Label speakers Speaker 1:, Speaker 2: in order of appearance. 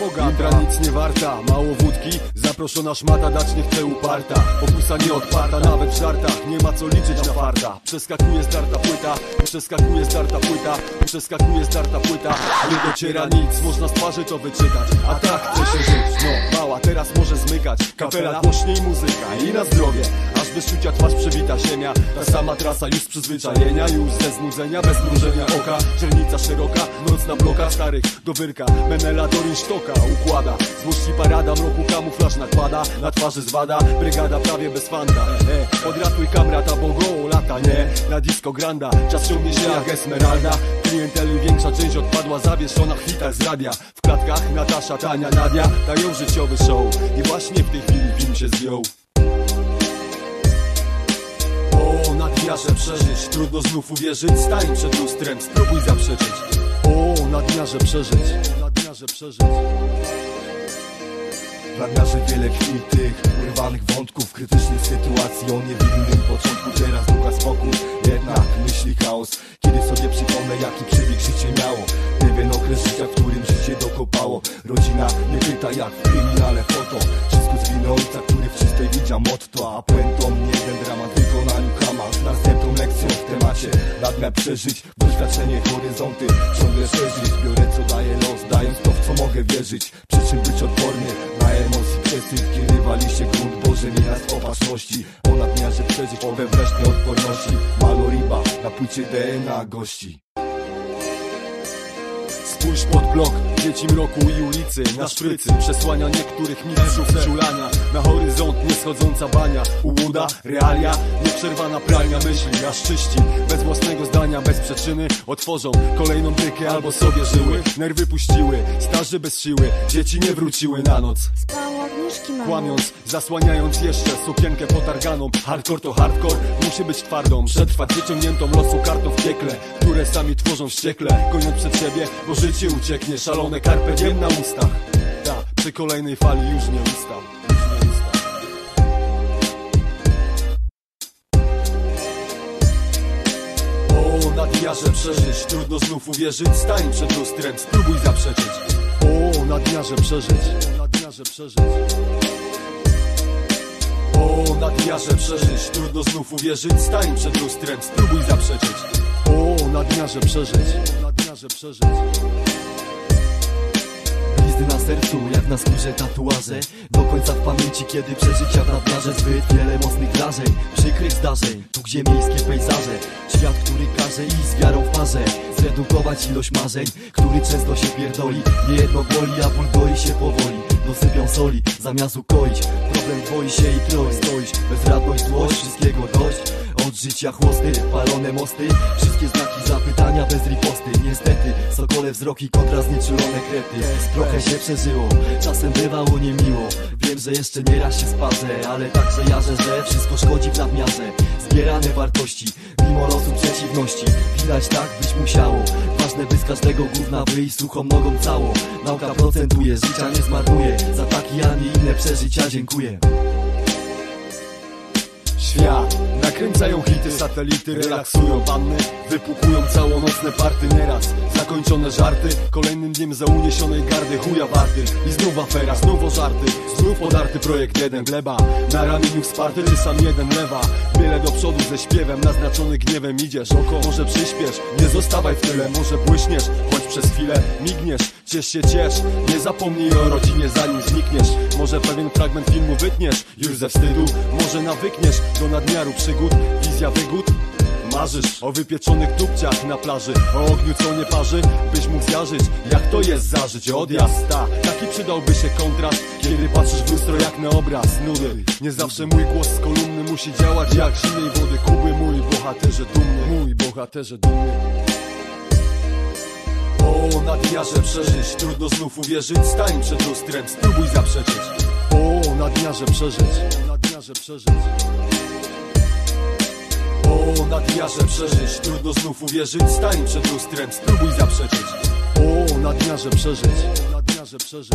Speaker 1: bogata nic nie warta, mało wódki Zaproszona szmata, dać nie chce uparta. Pokusa nie odparta, nawet w żartach Nie ma co liczyć na farta. Przeskakuje starta płyta Przeskakuje starta płyta Przeskakuje starta płyta. Nie dociera nic, można z twarzy to wyczytać. A tak chce się żyć, no mała Teraz może zmykać, kapela głośniej muzyka I na zdrowie, aż wyczucia twarz przebita ziemia. Ta sama trasa już z przyzwyczajenia Już ze znudzenia, bez mrużenia oka. Dzielnica szeroka, nocna bloka starych. Do wyrka, menela do rynsztoka Układa, złości parada, mroku kamuflaż nakłada. Na twarzy zwada, brygada prawie bez fanta. E, Podratuj kamrata, bo go lata, nie. Na disco granda, czas ciągnie się jak Esmeralda. Klienteli większa część odpadła zawieszona w hitach z radia. W klatkach Natasza, Tania, Nadia Dają życiowy show. I właśnie w tej chwili film się zdjął dniarze przeżyć. Trudno znów uwierzyć. Stań przed lustrem, spróbuj zaprzeczyć. O, na dniarze przeżyć. Na dniarze przeżyć.
Speaker 2: Na dniarze wiele chwil tych urwanych wątków Krytycznych sytuacji o niewinnym początku. Teraz długa spokój, jednak myśli chaos. Kiedy sobie przypomnę jaki przebieg życie miało życia, w którym życie dokopało. Rodzina nie pyta jak w kryminale foto Wszystko z ojca, który w czystej widział motto A puentą nie ten dramat w wykonaniu kama Z następną lekcją w temacie. Nadmiar przeżyć, doświadczenie horyzonty. Ciągle szerzyć, biorę co daje los Dając to w co mogę wierzyć. Przy czym być odporny na emocje przesyp Kiedy wali się grunt Boże nieraz opatrzności. O nadmiarze przeżyć, o wewnętrznej odporności. Malo riba na płycie DNA gości
Speaker 1: Spójrz pod blok, dzieci mroku i ulicy Na szprycy. Przesłania niektórych mistrzów czulania Na horyzont nieschodząca bania. Ułuda, realia, nieprzerwana pralnia myśli. Aż czyści, bez własnego zdania, bez przyczyny. Otworzą kolejną dykę albo sobie żyły. Nerwy puściły, starzy bez siły. Dzieci nie wróciły na noc. Kłamiąc, zasłaniając jeszcze sukienkę potarganą. Hardcore to hardcore, musi być twardą. Przetrwać wyciągniętą losu kartą w piekle Które sami tworzą wściekle. Goniąc przed siebie, bo życie ucieknie Szalone karpę diem na ustach. Ta, przy kolejnej fali już nie ustał O, na diarze przeżyć Trudno znów uwierzyć. Stań przed lustrem, spróbuj zaprzeczyć O, na diarze przeżyć. Na diarze przeżyć. O, na dniarze przeżyć Trudno znów uwierzyć. Stań przed lustrem, spróbuj zaprzeczyć O, na dniarze przeżyć. Na przeżyć
Speaker 3: na skórze tatuaże. Do końca w pamięci, kiedy przeżycia w nadmiarze Zbyt wiele mocnych wrażeń, przykrych zdarzeń. Tu gdzie miejskie pejzaże Świat, który każe iść z wiarą w parze. Zredukować ilość marzeń, który często się pierdoli. Niejedno boli, a ból goi się powoli. Dosypią soli, zamiast ukoić. Problem dwoi się i troi. Stoisz, bezradność, złość, wszystkiego dość życia chłosty, palone mosty. Wszystkie znaki zapytania bez riposty. Niestety, sokole wzroki kontra znieczulone krety Trochę się przeżyło, czasem bywało niemiło. Wiem, że jeszcze nieraz się sparzę Ale także jarzę, że wszystko szkodzi w nadmiarze. Zbierane wartości, mimo losu przeciwności. Widać tak być musiało. Ważne by z każdego gówna wyjść suchą nogą cało. Nauka procentuje, życia nie zmarnuje. Za taki, a nie inne przeżycia dziękuję
Speaker 1: Świat. Nakręcają hity, satelity, relaksują panny Wypukują całonocne party nieraz. Zakończone żarty, kolejnym dniem za uniesionej gardy chuja warty. I znów afera, znów żarty Znów podarty projekt jeden gleba. Na ramieniu wsparty, ty sam jeden lewa. Wiele do przodu ze śpiewem, naznaczony gniewem idziesz. Oko, może przyspiesz, nie zostawaj w tyle Może błyśniesz, choć przez chwilę migniesz Ciesz się, ciesz, nie zapomnij o rodzinie zanim znikniesz. Może pewien fragment filmu wytniesz Już ze wstydu, może nawykniesz Do nadmiaru przygód, wizja wygód. Marzysz o wypieczonych dupciach na plaży O ogniu co nie parzy, byś mógł zjarzyć Jak to jest zażyć odjazd ta, Taki przydałby się kontrast Kiedy patrzysz w lustro jak na obraz Nudy, nie zawsze mój głos z kolumny Musi działać jak zimnej wody. Kuby mój bohaterze dumny Mój bohaterze dumny. O, na przeżyć, trudno znów uwierzyć Stań przed lustrem, spróbuj zaprzeczyć. O, na przeżyć, na dniarze przeżyć O, na dniarze przeżyć, trudno znów uwierzyć. Stań przed lustrem, spróbuj zaprzeczyć. O, na dniarze przeżyć, na dniarze przeżyć